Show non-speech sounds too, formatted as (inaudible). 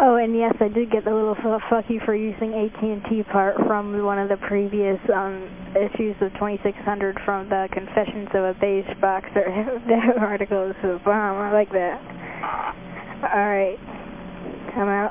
Oh, and yes, I did get the little fuck you for using AT&T part from one of the previous um, issues of 2600 from the Confessions of a Beige Boxer (laughs) That article is So, bomb, um, I like that. All right. I'm out.